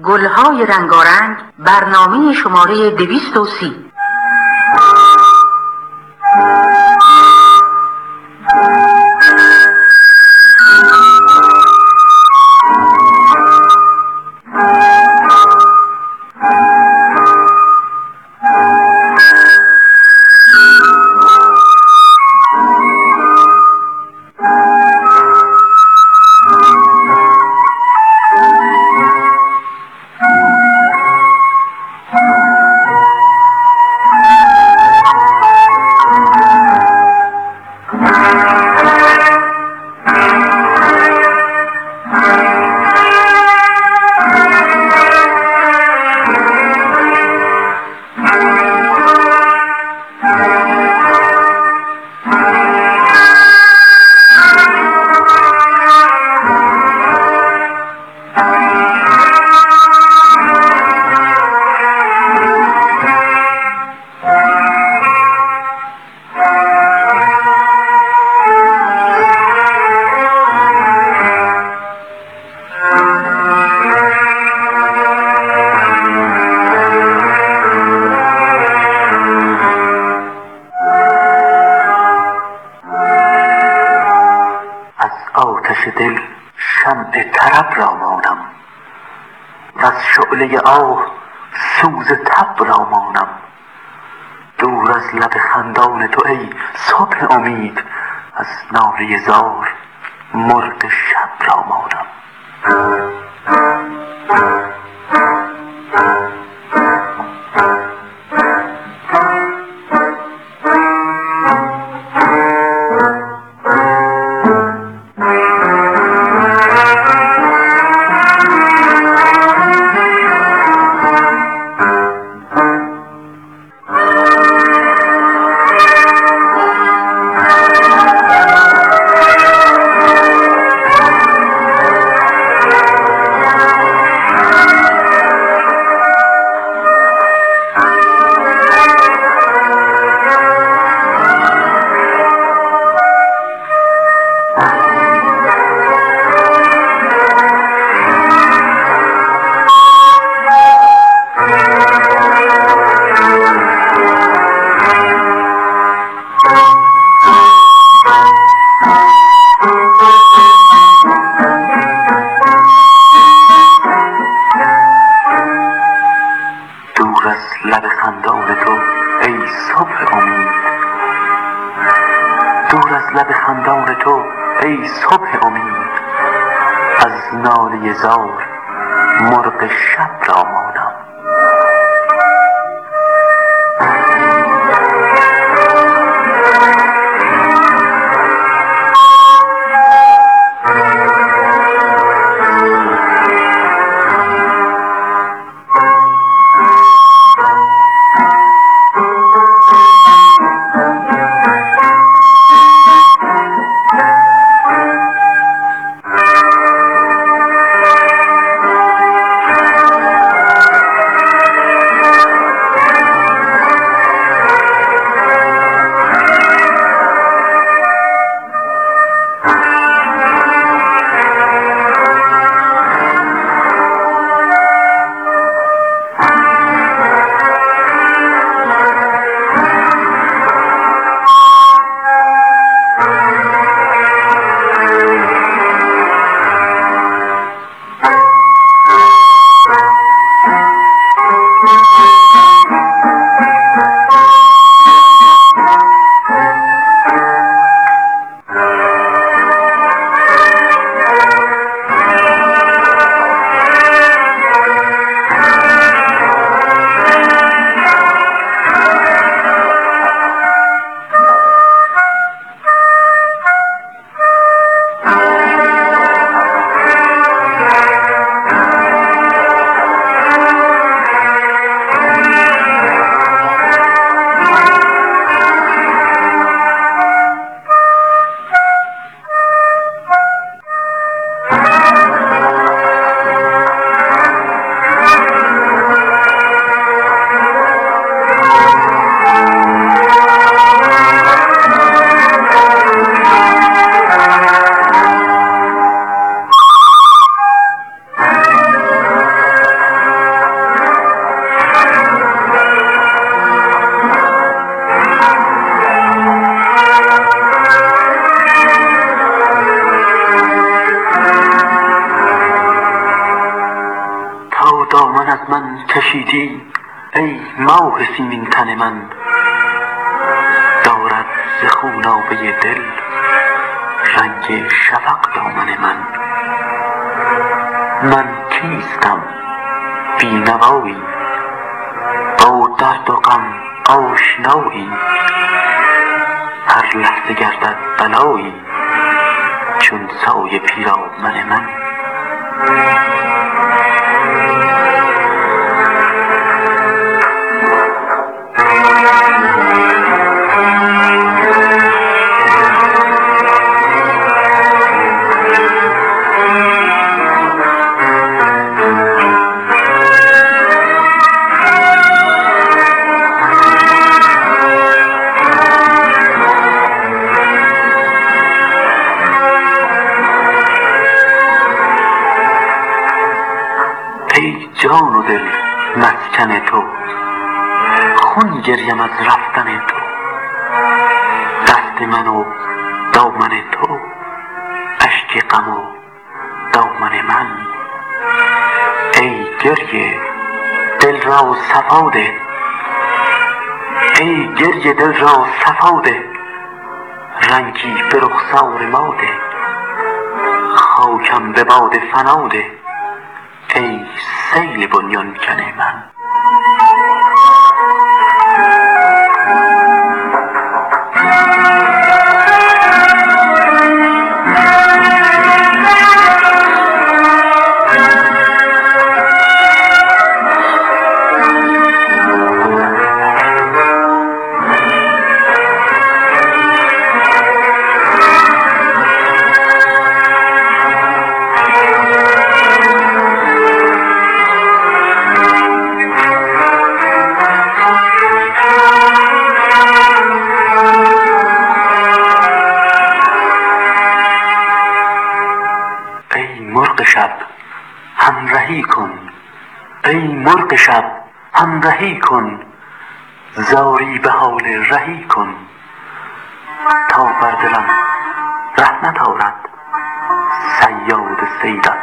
گلهای رنگارنگ برنامه شماره دویست و سی. شعله آه سوز تب را مانم دور از لب خندان تو ای صبح امید از ناله زار مرد زار کشیدی ای ماه سیمین تن من دارد ز خونابه دل رنگ شفق دامن من. من کیستم بینوایی؟ با درد و غم آشنایی؟ هر لحظه گردد بلایی چون سایه پیرامن من. جان و دل مسکن تو. خون گریم از رفتن تو. دست من و دامن تو. اشک غم و دامن من. ای گریه دل را صفا ده ای گریه دل را صفا ده رنگی به رخسار ما ده خاکم به باد فنا Sejle Bonión Chanema. شب همرهی کن. ای مرغ شب همرهی کن. زاری به حال رهی کن. تا بر دلم رحمت آرد صیاد صید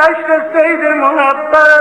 aşkı the unuttum.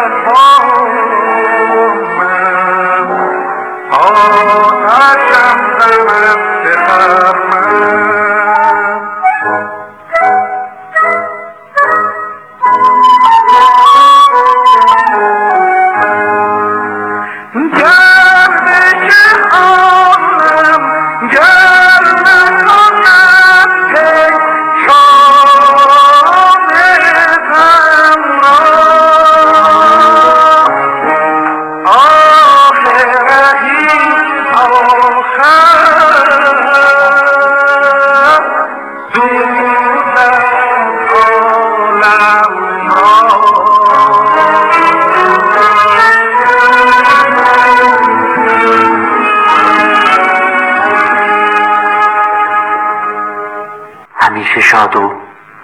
Oh! شاد و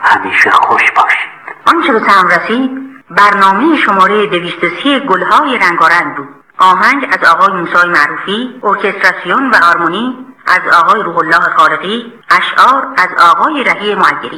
همیشه خوش باشید. آنچه به سهم رسید برنامه شماره 230 گلهای رنگارنگ بود. آهنگ از آقای موسی معروفی ارکستراسیون و آرمونی از آقای روح الله خالقی اشعار از آقای رهی معگری